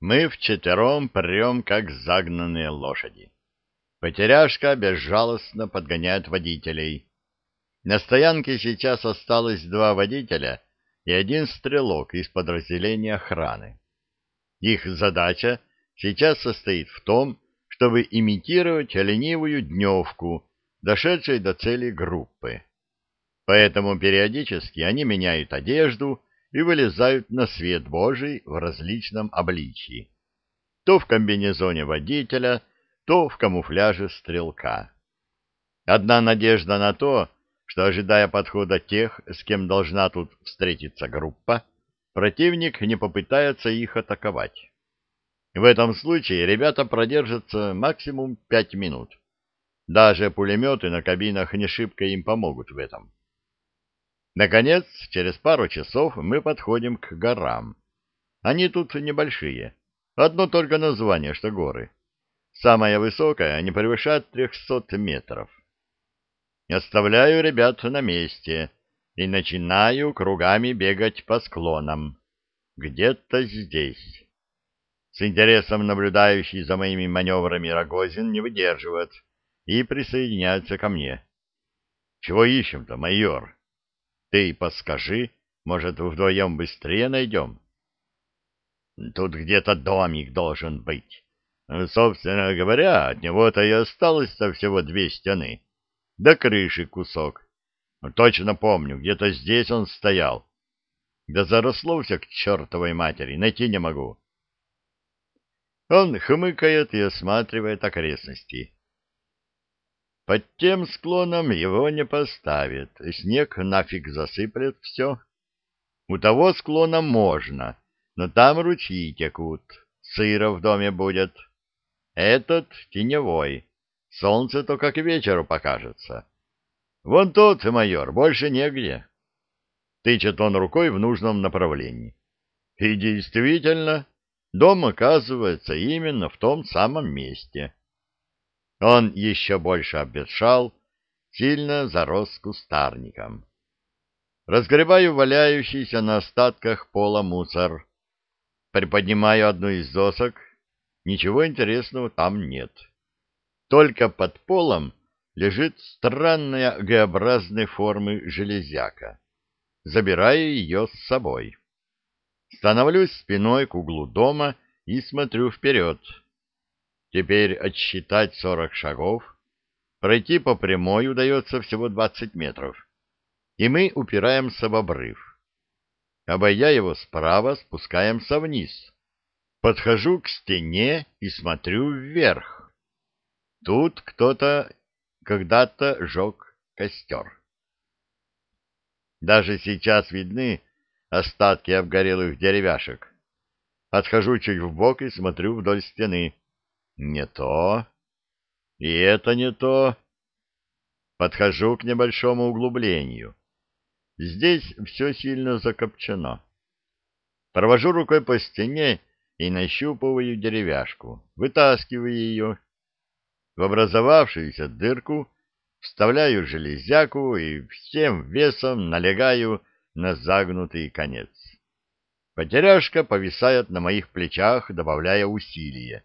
Мы вчетвером прем, как загнанные лошади. Потеряшка безжалостно подгоняет водителей. На стоянке сейчас осталось два водителя и один стрелок из подразделения охраны. Их задача сейчас состоит в том, чтобы имитировать ленивую дневку, дошедшей до цели группы. Поэтому периодически они меняют одежду и вылезают на свет Божий в различном обличии. То в комбинезоне водителя, то в камуфляже стрелка. Одна надежда на то, что, ожидая подхода тех, с кем должна тут встретиться группа, противник не попытается их атаковать. В этом случае ребята продержатся максимум пять минут. Даже пулеметы на кабинах не шибко им помогут в этом. Наконец, через пару часов мы подходим к горам. Они тут небольшие. Одно только название, что горы. Самая высокая не превышает трехсот метров. Оставляю ребят на месте и начинаю кругами бегать по склонам. Где-то здесь. С интересом наблюдающий за моими маневрами Рогозин не выдерживает и присоединяется ко мне. — Чего ищем-то, майор? Ты подскажи, может, вдвоем быстрее найдем? Тут где-то домик должен быть. Собственно говоря, от него-то и осталось-то всего две стены. До крыши кусок. Точно помню, где-то здесь он стоял. Да заросло все к чертовой матери, найти не могу. Он хмыкает и осматривает окрестности. Под тем склоном его не поставят, снег нафиг засыплет все. У того склона можно, но там ручьи текут, сыро в доме будет. Этот теневой, солнце только к вечеру покажется. Вон тот, майор, больше негде. Тычет он рукой в нужном направлении. И действительно, дом оказывается именно в том самом месте. Он еще больше обветшал, сильно зарос кустарником. Разгребаю валяющийся на остатках пола мусор. Приподнимаю одну из досок. Ничего интересного там нет. Только под полом лежит странная Г-образной формы железяка. Забираю ее с собой. Становлюсь спиной к углу дома и смотрю вперед. Теперь отсчитать сорок шагов, пройти по прямой удается всего двадцать метров, и мы упираемся в обрыв. Обойдя его справа, спускаемся вниз. Подхожу к стене и смотрю вверх. Тут кто-то когда-то жег костер. Даже сейчас видны остатки обгорелых деревяшек. Отхожу чуть вбок и смотрю вдоль стены. Не то. И это не то. Подхожу к небольшому углублению. Здесь все сильно закопчено. Провожу рукой по стене и нащупываю деревяшку, вытаскиваю ее. В образовавшуюся дырку вставляю железяку и всем весом налегаю на загнутый конец. Потеряшка повисает на моих плечах, добавляя усилия.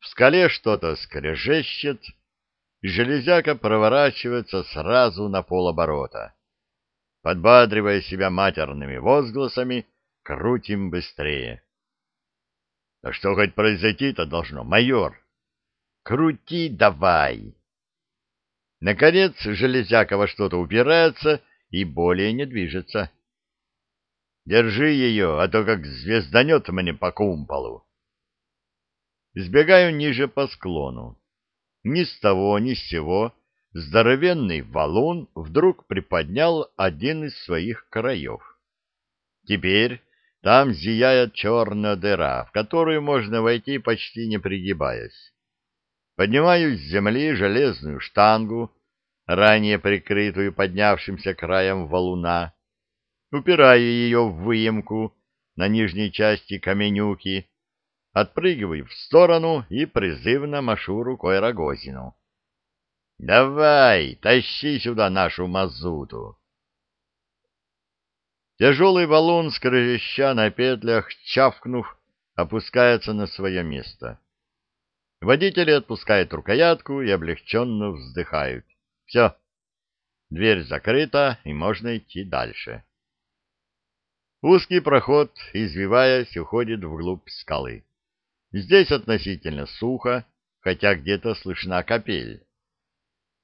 В скале что-то скрежещет, и железяка проворачивается сразу на полоборота. Подбадривая себя матерными возгласами, крутим быстрее. А что хоть произойти-то должно, майор? Крути давай! Наконец железяка во что-то упирается и более не движется. Держи ее, а то как звезданет мне по кумполу. Сбегаю ниже по склону. Ни с того, ни с сего здоровенный валун вдруг приподнял один из своих краев. Теперь там зияет черная дыра, в которую можно войти почти не пригибаясь. Поднимаю с земли железную штангу, ранее прикрытую поднявшимся краем валуна, упираю ее в выемку на нижней части каменюки, отпрыгиваю в сторону и призывно машу рукой Рогозину. — Давай, тащи сюда нашу мазуту. Тяжелый валун, скрежеща на петлях, чавкнув, опускается на свое место. Водители отпускают рукоятку и облегченно вздыхают. Все, дверь закрыта, и можно идти дальше. Узкий проход, извиваясь, уходит вглубь скалы. Здесь относительно сухо, хотя где-то слышна капель.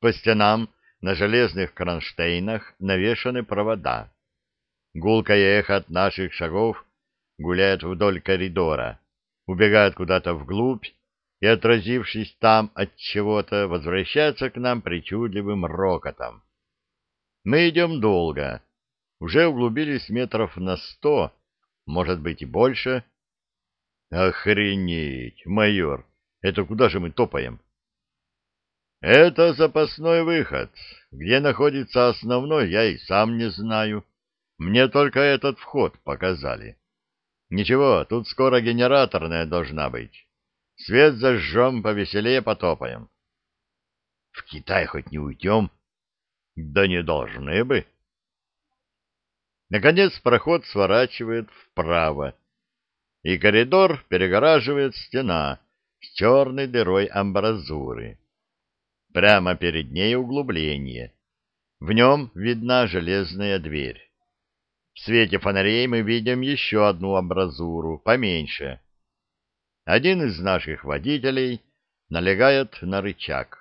По стенам на железных кронштейнах навешаны провода. Гулкое эхо от наших шагов гуляет вдоль коридора, убегает куда-то вглубь и, отразившись там от чего-то, возвращается к нам причудливым рокотом. Мы идем долго, уже углубились метров на сто, может быть и больше. Охренеть, майор, это куда же мы топаем? Это запасной выход. Где находится основной, я и сам не знаю. Мне только этот вход показали. Ничего, тут скоро генераторная должна быть. Свет зажжем, повеселее потопаем. В Китай хоть не уйдем? Да не должны бы. Наконец проход сворачивает вправо, и коридор перегораживает стена с черной дырой амбразуры. Прямо перед ней углубление. В нем видна железная дверь. В свете фонарей мы видим еще одну амбразуру, поменьше. Один из наших водителей налегает на рычаг.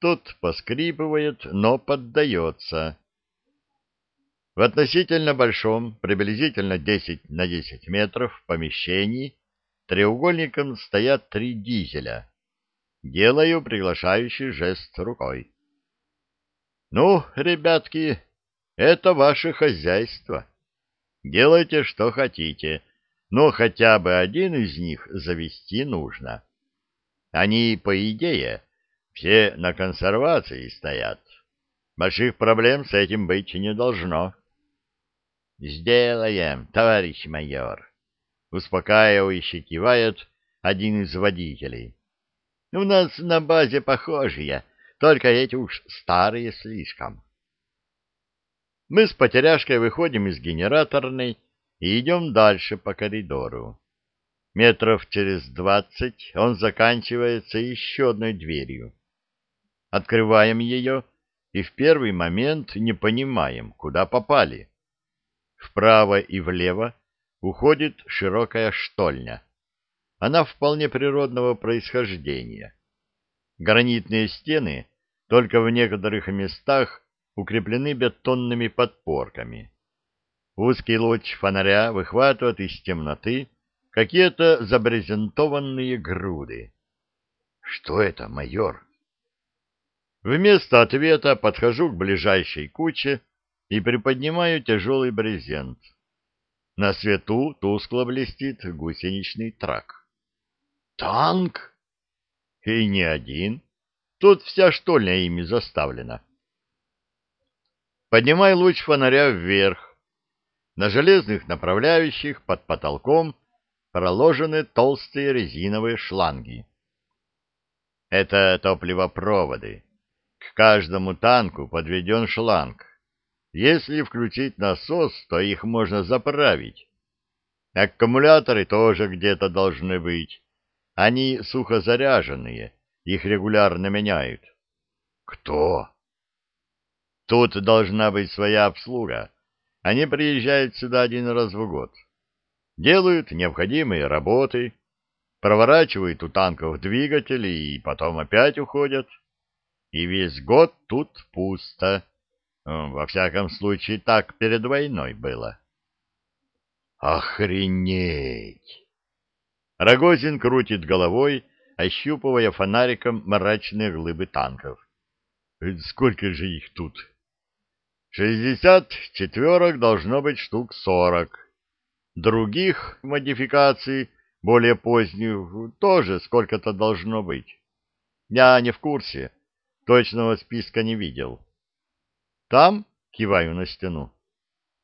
Тот поскрипывает, но поддается. В относительно большом, приблизительно 10 на 10 метров помещении треугольником стоят три дизеля. Делаю приглашающий жест рукой. Ну, ребятки, это ваше хозяйство. Делайте, что хотите, но хотя бы один из них завести нужно. Они, по идее, все на консервации стоят. Больших проблем с этим быть не должно. Сделаем, товарищ майор. Успокаивающе кивает один из водителей. У нас на базе похожие, только эти уж старые слишком. Мы с потеряшкой выходим из генераторной и идем дальше по коридору. Метров через двадцать он заканчивается еще одной дверью. Открываем ее и в первый момент не понимаем, куда попали. Вправо и влево уходит широкая штольня. Она вполне природного происхождения. Гранитные стены только в некоторых местах укреплены бетонными подпорками. Узкий луч фонаря выхватывает из темноты какие-то забрезентованные груды. «Что это, майор?» Вместо ответа подхожу к ближайшей куче и приподнимаю тяжелый брезент. На свету тускло блестит гусеничный трак. Танк? И не один. Тут вся штольня ими заставлена. Поднимай луч фонаря вверх. На железных направляющих под потолком проложены толстые резиновые шланги. Это топливопроводы. К каждому танку подведен шланг. Если включить насос, то их можно заправить. Аккумуляторы тоже где-то должны быть. Они сухозаряженные, их регулярно меняют. Кто? Тут должна быть своя обслуга. Они приезжают сюда один раз в год. Делают необходимые работы, проворачивают у танков двигатели и потом опять уходят. И весь год тут пусто. Во всяком случае, так перед войной было. Охренеть! Рогозин крутит головой, ощупывая фонариком мрачные глыбы танков. Сколько же их тут? Шестьдесят четверок должно быть штук сорок. Других модификаций, более поздних, тоже сколько-то должно быть. Я не в курсе, точного списка не видел. Там, киваю на стену,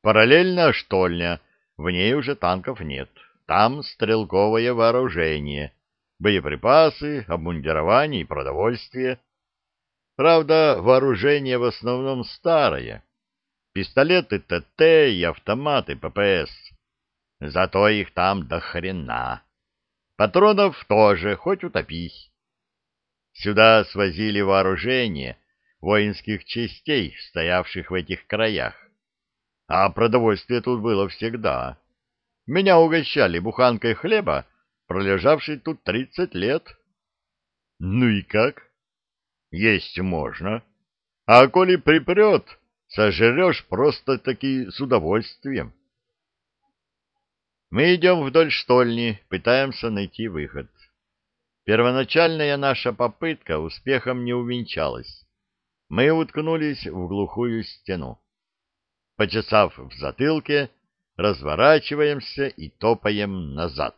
параллельно штольня, в ней уже танков нет. Там стрелковое вооружение, боеприпасы, обмундирование и продовольствие. Правда, вооружение в основном старое. Пистолеты ТТ и автоматы ППС. Зато их там до хрена. Патронов тоже, хоть утопись. Сюда свозили вооружение воинских частей, стоявших в этих краях. А продовольствие тут было всегда. Меня угощали буханкой хлеба, пролежавшей тут тридцать лет. Ну и как? Есть можно. А коли припрет, сожрешь просто-таки с удовольствием. Мы идем вдоль штольни, пытаемся найти выход. Первоначальная наша попытка успехом не увенчалась. Мы уткнулись в глухую стену. Почесав в затылке, разворачиваемся и топаем назад.